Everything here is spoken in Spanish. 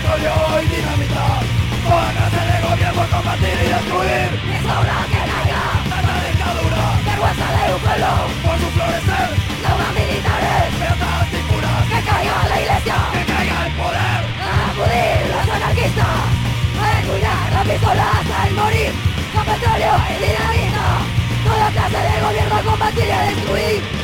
petróleo y dinamita. Pónganse de gobierno combatir y destruir. Restaura que haya Tanta dictadura. Vergüenza de un pueblo. Por su florecer No militares. Beatas y curas. Que caiga la iglesia. Que caiga el poder. A acudir los anarquistas. A empuñar las pistolas al morir. Con petróleo y dinamita. Toda clase de gobierno combatir y destruir.